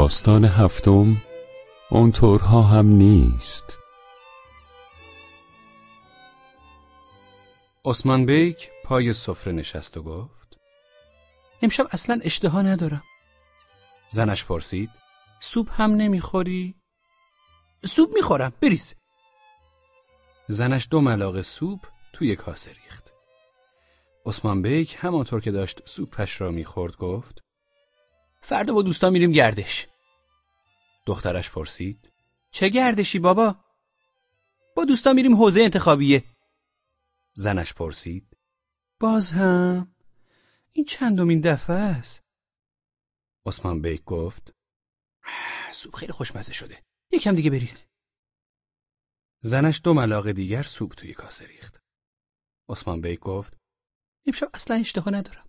داستان هفتم اونطورها هم نیست. عثمان بیک پای سفره نشست و گفت امشب اصلا اشتها ندارم. زنش پرسید سوپ هم نمی‌خوری؟ سوپ می‌خورم بریز. زنش دو ملاقه سوپ توی کاسه ریخت. عثمان بیک همانطور که داشت سوپش را می‌خورد گفت فردا با دوستا میریم گردش. دخترش پرسید. چه گردشی بابا؟ با دوستا میریم حوزه انتخابیه. زنش پرسید. باز هم؟ این چندمین دفعه است. عثمان بیک گفت. سوپ خیلی خوشمزه شده. یکم دیگه بریز. زنش دو ملاقه دیگر سوپ توی کاسه ریخت. عثمان بیک گفت. امشب اصلا اشتها ندارم.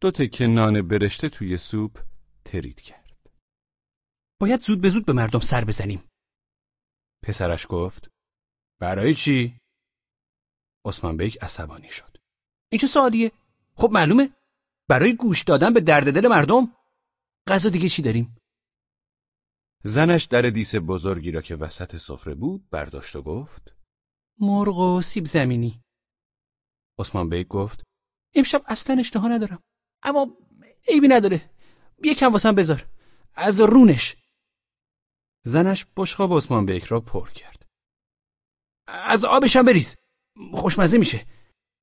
دو تکه نان برشته توی سوپ ترید کرد. باید زود به زود به مردم سر بزنیم. پسرش گفت برای چی؟ عثمان بیک عصبانی شد. این چه سوالیه؟ خب معلومه. برای گوش دادن به درد دل مردم غذا دیگه چی داریم؟ زنش در دیس بزرگی را که وسط سفره بود برداشت و گفت مرغ و سیب زمینی. عثمان بیک گفت امشب اصلا اشتها ندارم. اما عیبی نداره. یکم واسم بذار. از رونش. زنش بشقاب عثمان بیک را پر کرد. از آبشم بریز. خوشمزه میشه.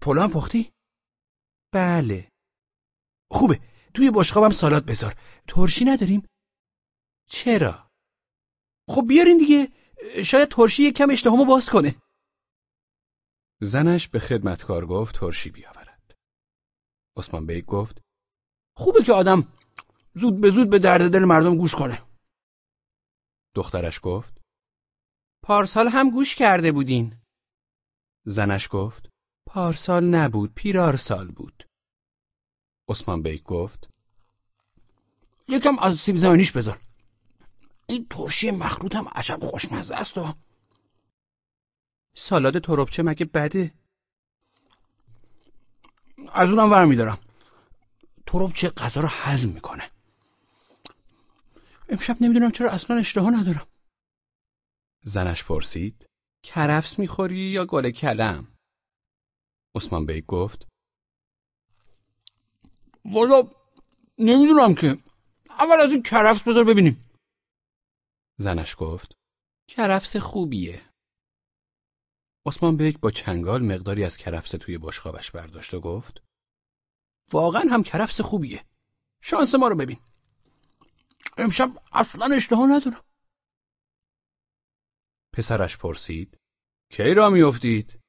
پلو هم پختی؟ بله. خوبه. توی بشقابم سالاد بذار. ترشی نداریم؟ چرا؟ خب بیارین دیگه. شاید ترشی یک کم اشتهامو باز کنه. زنش به خدمتکار گفت ترشی بیاورد. عثمان بیک گفت خوبه که آدم زود به زود به درد دل مردم گوش کنه. دخترش گفت پارسال هم گوش کرده بودین. زنش گفت پارسال نبود پیرارسال بود. عثمان بیک گفت یکم از سیب زمینیش بذار. این ترشی مخروط هم عجب خوشمزه است و سالاد تربچه مگه بده؟ از اونم ور میدارم. تربچه غذا رو هضم می‌کنه. امشب نمی‌دونم چرا اصلا اشتها ندارم. زنش پرسید کرفس می‌خوری یا گل کلم؟ عثمان بیگ گفت والا نمی‌دونم که. اول از این کرفس بذار ببینیم. زنش گفت کرفس خوبیه. عثمان بیگ با چنگال مقداری از کرفس توی بشقابش برداشت و گفت واقعا هم کرفس خوبیه. شانس ما رو ببین. امشب اصلا اشتها ندارم. پسرش پرسید کی را میافتید؟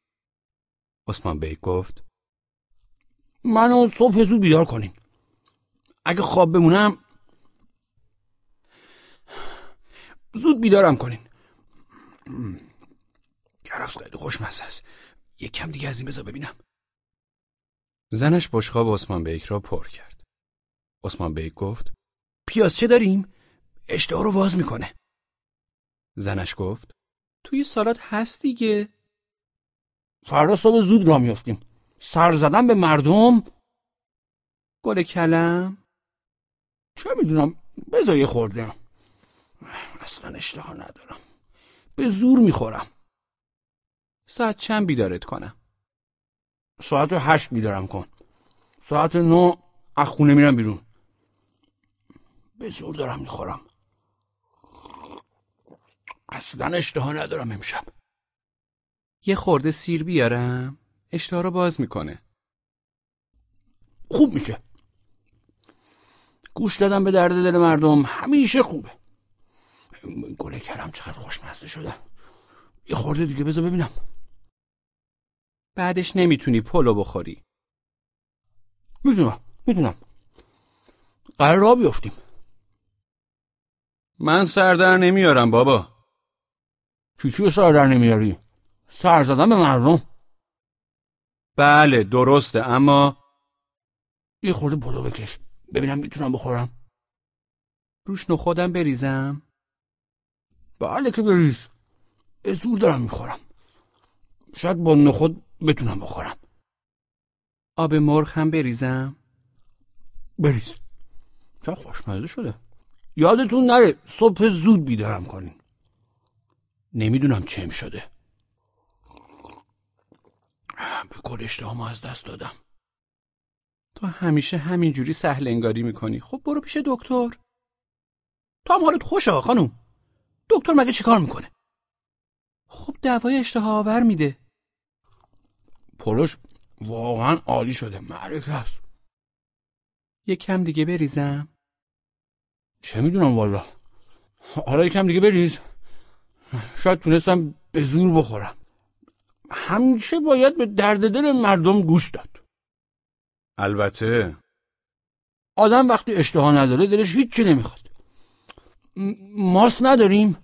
عثمان بیگ گفت منو صبح زود بیدار کنین اگه خواب بمونم زود بیدارم کنین. کرفس خیلی خوشمزه است. یک کم دیگه از این بذار ببینم. زنش بشقاب عثمان بیک را پر کرد. عثمان بیک گفت پیاز چه داریم؟ اشتها رو واز می‌کنه. زنش گفت توی سالاد هست دیگه. فردا صبح زود را میافتیم سر زدن به مردم. گل کلم. چه می‌دونم بذار یه خورده. اصلا اشتها ندارم. به زور می‌خورم. ساعت چند بیدارت کنم؟ ساعت هشت بیدارم کن. ساعت نو از خونه میرم بیرون. به زور دارم می‌خورم. اصلا اشتها ندارم امشب. یه خورده سیر بیارم؟ اشتها رو باز می‌کنه. خوب میشه. گوش دادم به درد دل مردم. همیشه خوبه. گله کردم چقدر خوشمزه شدم یه خورده دیگه بذار ببینم. بعدش نمی‌تونی پلو بخوری. می‌دونم. می‌دونم. قرار را بیفتیم من سردر نمیارم بابا. چی چی سردر نمیاری؟ سر زدن به مردم. بله درسته اما یه خورده پلو بکش. ببینم می‌تونم بخورم. روش نخودم بریزم. بله که بریز. زور دارم می‌خورم. شاید با نخود بتونم بخورم. آب مرغ هم بریزم. بریز. چه خوشمزه شده. یادتون نره صبح زود بیدارم کنین. نمی‌دونم چم شده. به کل اشتهامو از دست دادم. تو همیشه همینجوری سهل انگاری می‌کنی. خب برو پیش دکتر. تو هم حالت خوشه خانوم. دکتر مگه چیکار می‌کنه؟ خب دوای اشتها آور میده. پلوش واقعا عالی شده. معرکه است. یک کم دیگه بریزم. چه می‌دونم والا. حالا یکم دیگه بریز. شاید تونستم به زور بخورم. همیشه باید به درد دل مردم گوش داد. البته. آدم وقتی اشتها نداره دلش هیچی نمی‌خواد. ماس نداریم.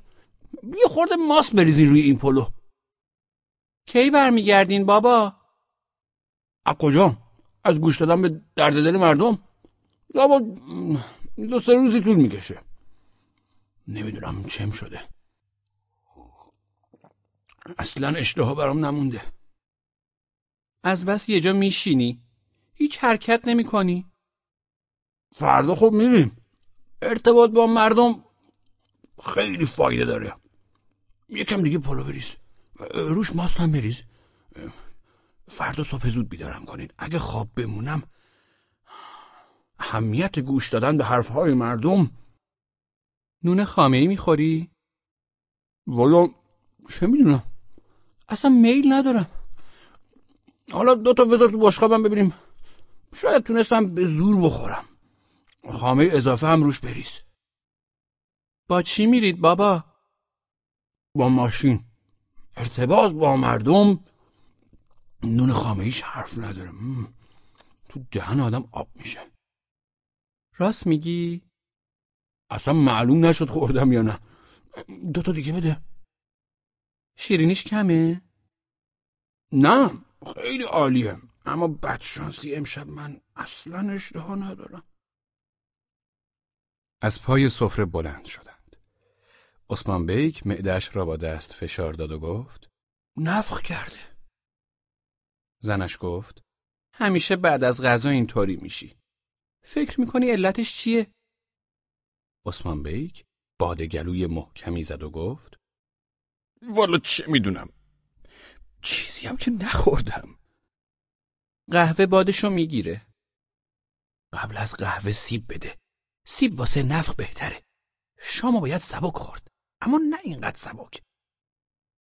یه خورده ماس بریزین روی این پلو. کی برمیگردین بابا؟ از کجا از گوش دادن به درد دل مردم؟ یا با دو سه روزی طول می‌کشه. نمی‌دونم چم شده. اصلا اشتها برام نمونده. از بس یه جا میشینی؟ هیچ حرکت نمی کنی فردا خب میریم. ارتباط با مردم خیلی فایده داره. یکم دیگه پلو بریز. روش ماست هم بریز. فردا صبح زود بیدارم کنین اگه خواب بمونم اهمیت گوش دادن به حرفهای مردم. نون خامه ای می‌خوری؟ والا چه می‌دونم؟ اصلا میل ندارم. حالا دوتا بذار تو باشقابم ببینیم. شاید تونستم به زور بخورم. خامه اضافه هم روش بریز. با چی میرید بابا؟ با ماشین. ارتباط با مردم. نون خامه ایش حرف نداره. تو دهن آدم آب میشه. راست میگی؟ اصلا معلوم نشد خوردم یا نه. دوتا دیگه بده. شیرینیش کمه؟ نه خیلی عالیه. اما بدشانسی امشب من اصلا اشتها ندارم. از پای سفره بلند شدند. عثمان بیک معدهش را با دست فشار داد و گفت نفخ کرده. زنش گفت همیشه بعد از غذا اینطوری میشی. فکر می‌کنی علتش چیه؟ عثمان بیک بادگلوی محکمی زد و گفت والا چه می‌دونم. چیزی هم که نخوردم. قهوه بادشو می‌گیره. قبل از قهوه سیب بده. سیب واسه نفخ بهتره. شامو باید سبک خورد اما نه اینقدر سبک.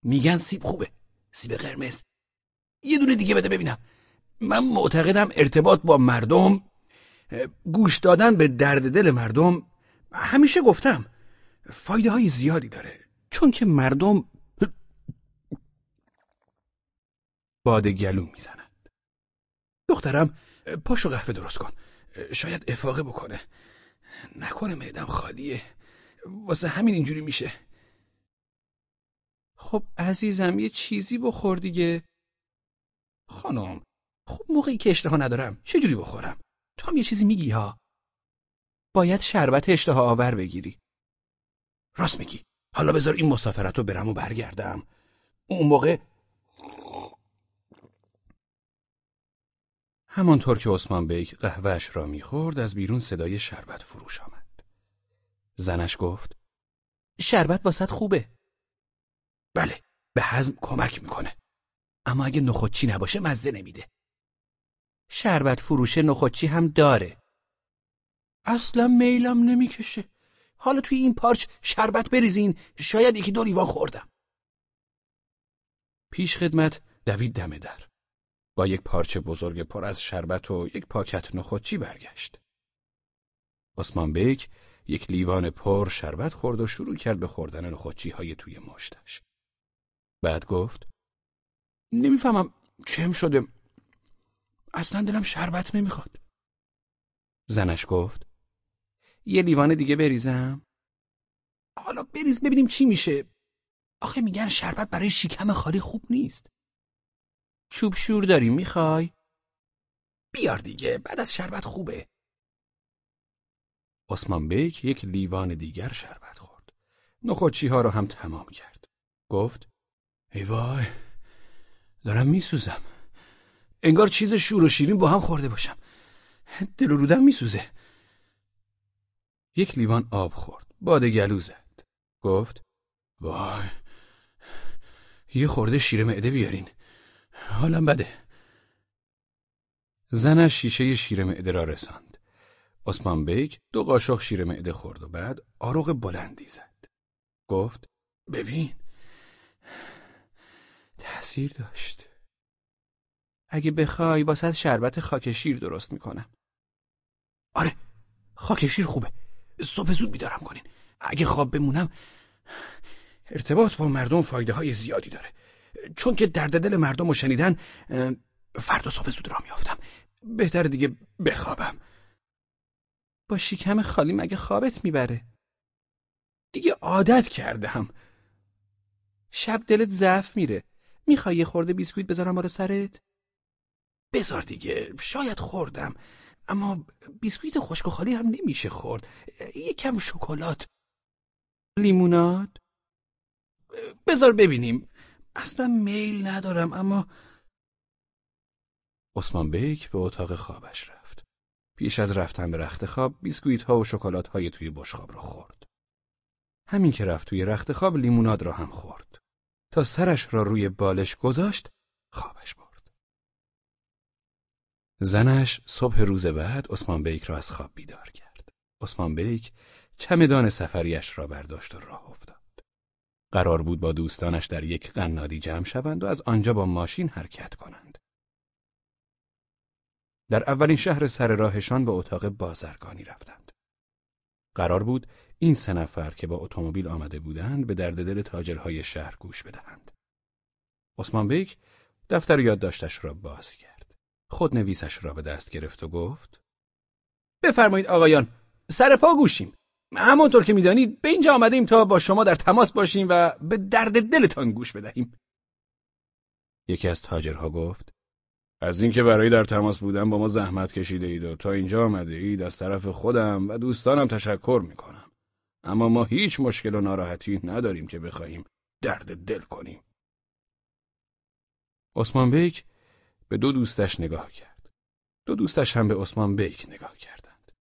میگن سیب خوبه سیب قرمز. یه دونه دیگه بده ببینم. من معتقدم ارتباط با مردم گوش دادن به درد دل مردم همیشه گفتم فایده های زیادی داره چون که مردم باد گلو می‌زنند. دخترم پاشو قهوه درست کن. شاید افاقه بکنه. نکنه معدم خالیه. واسه همین اینجوری میشه. خب عزیزم یه چیزی بخور دیگه. خانم خب موقعی که اشتها ندارم چه جوری بخورم؟ هم یه چیزی میگی ها باید شربت اشتها آور بگیری راست میگی حالا بذار این مسافرت رو برم و برگردم اون موقع همانطور که عثمان بیک قهوهش را می‌خورد از بیرون صدای شربت فروش آمد. زنش گفت شربت واسط خوبه. بله به هضم کمک می‌کنه. اما اگه نخودچی نباشه مزه نمیده. شربت فروش نخودچی هم داره. اصلا میلم نمی‌کشه. حالا توی این پارچ شربت بریزین شاید یکی دو لیوان خوردم. پیش خدمت دوید دمه در. با یک پارچه بزرگ پر از شربت و یک پاکت نخودچی برگشت. عثمان بیک یک لیوان پر شربت خورد و شروع کرد به خوردن نخودچی های توی مشتش. بعد گفت نمی‌فهمم چم شده اصلا دلم شربت نمی‌خواد. زنش گفت یه لیوان دیگه بریزم؟ حالا بریز ببینیم چی میشه. آخه میگن شربت برای شکم خالی خوب نیست. چوب شور داری می‌خوای؟ بیار دیگه بعد از شربت خوبه. عثمان بیک یک لیوان دیگر شربت خورد. نخودچی ها رو هم تمام کرد. گفت ای وای دارم میسوزم. انگار چیز شور و شیرین با هم خورده باشم. دل و رودم میسوزه. یک لیوان آب خورد. باد گلو زد. گفت وای یه خورده شیر معده بیارین. حالم بده. زنش شیشه شیر معده را رساند. عثمان بیک دو قاشق شیر معده خورد و بعد آروغ بلندی زد. گفت ببین تأثیر داشت. اگه بخوای واسه شربت خاک شیر درست می‌کنم. آره خاک شیر خوبه. صبح زود بیدارم کنین. اگه خواب بمونم ارتباط با مردم فایده های زیادی داره. چون که درد دل مردم رو شنیدن فردا صبح زود را میافتم. بهتر دیگه بخوابم. با شکم خالی مگه خوابت می‌بره؟ دیگه عادت کردم. شب دلت ضعف میره. می‌خوای یه خورده بیسکویت بذارم برای سرت؟ بذار دیگه شاید خوردم. اما بیسکویت خشک و خالی هم نمیشه خورد. یکم شکلات. لیموناد؟ بذار ببینیم. اصلا میل ندارم اما عثمان بیک به اتاق خوابش رفت. پیش از رفتن به رخت خواب بیسکویت ها و شکلات های توی بشخاب را خورد. همین که رفت توی رخت خواب لیموناد را هم خورد. تا سرش را روی بالش گذاشت خوابش برد زنش صبح روز بعد عثمان بیک را از خواب بیدار کرد. عثمان بیک چمدان سفریش را برداشت و راه افتاد. قرار بود با دوستانش در یک قنادی جمع شوند و از آنجا با ماشین حرکت کنند. در اولین شهر سر راهشان به اتاق بازرگانی رفتند. قرار بود این سه نفر که با اتومبیل آمده بودند به درد دل تاجرهای شهر گوش بدهند. عثمان بیک دفتر یادداشتش را باز کرد. خود نویسش را به دست گرفت و گفت بفرمایید آقایان سر پا گوشیم. همانطور که می‌دانید به اینجا آمدیم تا با شما در تماس باشیم و به درد دلتان گوش بدهیم. یکی از تاجرها گفت از اینکه برای در تماس بودن با ما زحمت کشیده اید و تا اینجا آمده اید از طرف خودم و دوستانم تشکر می‌کنم. اما ما هیچ مشکل و ناراحتی نداریم که بخواهیم درد دل کنیم. عثمان بیک به دو دوستش نگاه کرد. دو دوستش هم به عثمان بیک نگاه کردند.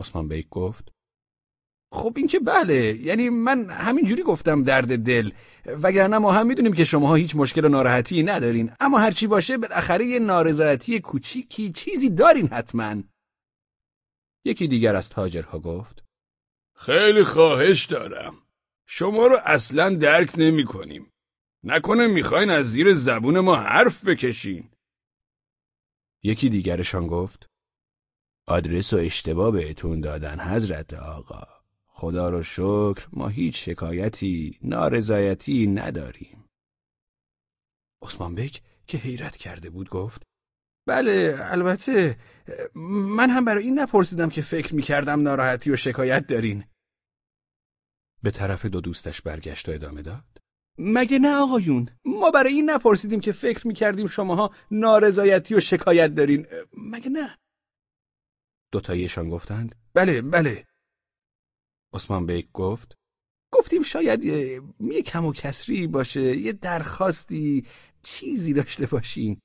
عثمان بیک گفت خب این که بله یعنی من همینجوری گفتم درد دل وگرنه ما هم می‌دونیم که شماها هیچ مشکل و ناراحتی ندارین اما هرچی باشه بالاخره یه نارضایتی کوچیکی چیزی دارین حتما یکی دیگر از تاجرها گفت خیلی خواهش دارم شما رو اصلا درک نمی کنیم نکنه می‌خواین از زیر زبون ما حرف بکشین. یکی دیگرشان گفت آدرس و اشتباه بهتون دادن حضرت آقا. خدا رو شکر ما هیچ شکایتی نارضایتی نداریم. عثمان بک که حیرت کرده بود گفت بله البته من هم برای این نپرسیدم که فکر می‌کردم ناراحتی و شکایت دارین. به طرف دو دوستش برگشت و ادامه داد. مگه نه آقایون؟ ما برای این نپرسیدیم که فکر می‌کردیم شماها نارضایتی و شکایت دارین. مگه نه؟ دوتاییشان گفتند بله بله. عثمان بیک گفت گفتیم شاید یه, یه کم و کسری باشه یه درخواستی چیزی داشته باشین.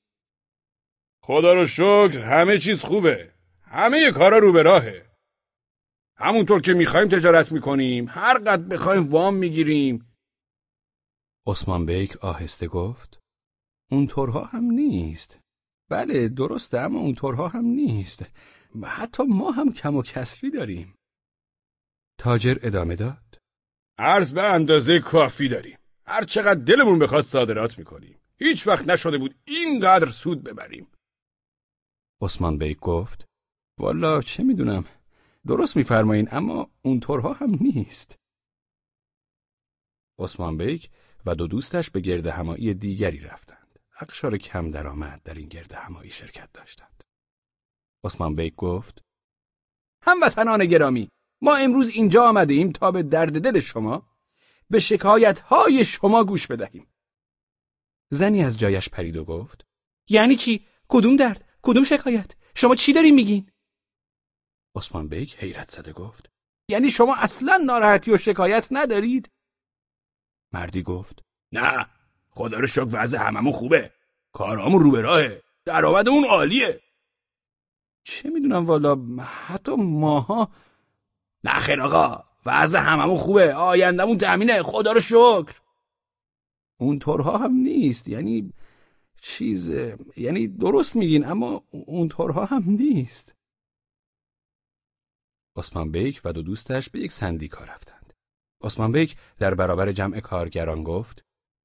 خدا رو شکر همه چیز خوبه. همه کارا رو به راهه. همونطور که می‌خوایم تجارت می‌کنیم هر قد بخوایم وام می‌گیریم. عثمان بیک آهسته گفت اونطورها هم نیست. بله درسته اما اونطورها هم نیست. حتی ما هم کم و کسری داریم. تاجر ادامه داد. عرض به اندازه کافی داریم. هر چقدر دلمون بخواد صادرات می‌کنیم. هیچ وقت نشده بود اینقدر سود ببریم. عثمان بیک گفت والا چه می‌دونم. درست میفرمایین اما اونطورها هم نیست. عثمان بیک و دو دوستش به گرد همایی دیگری رفتند. اقشار کم درآمد در این گرد همایی شرکت داشتند. عثمان بیک گفت هموطنان گرامی ما امروز اینجا آمده ایم تا به درد دل شما به شکایت های شما گوش بدهیم. زنی از جایش پرید و گفت یعنی چی؟ کدوم درد؟ کدوم شکایت؟ شما چی دارین میگین؟ عثمان بیک حیرت زده گفت یعنی شما اصلا ناراحتی و شکایت ندارید؟ مردی گفت نه خدا رو شکر وضع هممون خوبه. کارامون رو به راهه. درآمدمون عالیه. چه می‌دونم والا حتی ماها. نه خیر آقا وضع هممون خوبه. آیندمون تأمینه. خدا رو شکر. اون طورها هم نیست. یعنی چیز یعنی درست میگین اما اون طورها هم نیست. عثمان بیک و دو دوستش به یک سندیکا رفتند عثمان بیک در برابر جمع کارگران گفت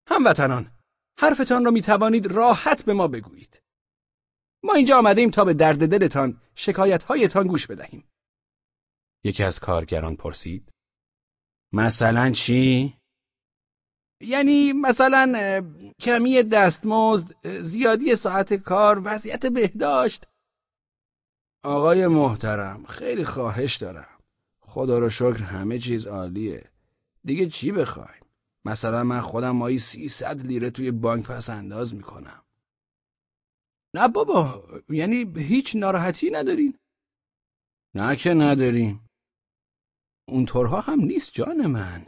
هموطنان حرفتان را می توانید راحت به ما بگویید ما اینجا آمده ایم تا به درد دلتان شکایتهایتان گوش بدهیم یکی از کارگران پرسید مثلا چی؟ یعنی مثلا کمی دستمزد، زیادی ساعت کار، وضعیت بهداشت. آقای محترم، خیلی خواهش دارم. خدا رو شکر همه چیز عالیه. دیگه چی بخوایم؟ مثلا من خودم مایی سیصد لیره توی بانک پس انداز می‌کنم. نه بابا، یعنی هیچ ناراحتی ندارین؟ نه که نداریم. اونطورها هم نیست جان من.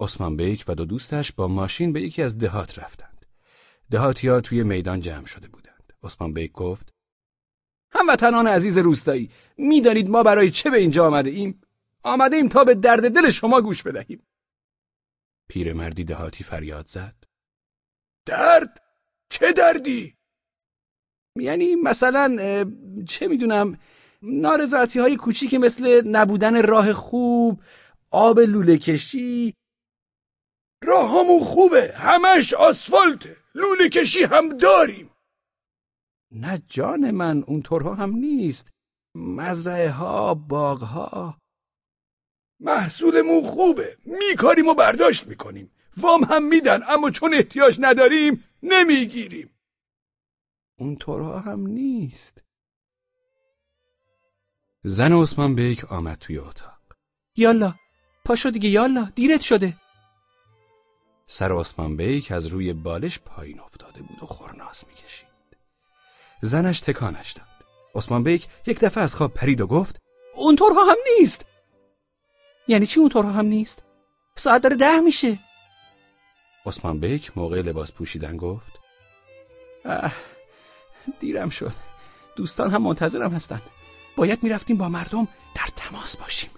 عثمان بیک و دو دوستش با ماشین به یکی از دهات رفتند. دهاتیا توی میدان جمع شده بودند. عثمان بیک گفت: هموطنان عزیز روستایی، می‌دانید ما برای چه به اینجا آمده ایم؟ آمده ایم تا به درد دل شما گوش بدهیم. پیرمردی دهاتی فریاد زد. درد؟ چه دردی؟ یعنی مثلا چه می‌دونم نارضایتی های کوچیکی مثل نبودن راه خوب، آب لوله کشی، راهامون خوبه همش آسفالته لوله کشی هم داریم نه جان من اونطورها هم نیست مزرعه ها باغ ها محصولمون خوبه میکاریم و برداشت می‌کنیم وام هم میدن اما چون احتیاج نداریم نمی‌گیریم اونطورها هم نیست زن عثمان بیک آمد توی اتاق یالا پاشو دیگه یالا دیرت شده سر عثمان بیک از روی بالش پایین افتاده بود و خورناس می‌کشید. زنش تکانش داد. عثمان بیک یک دفعه از خواب پرید و گفت اونطورها هم نیست. یعنی چی اونطورها هم نیست؟ ساعت داره ده میشه. عثمان بیک موقع لباس پوشیدن گفت اه دیرم شد. دوستان هم منتظرم هستند. باید می‌رفتیم با مردم در تماس باشیم.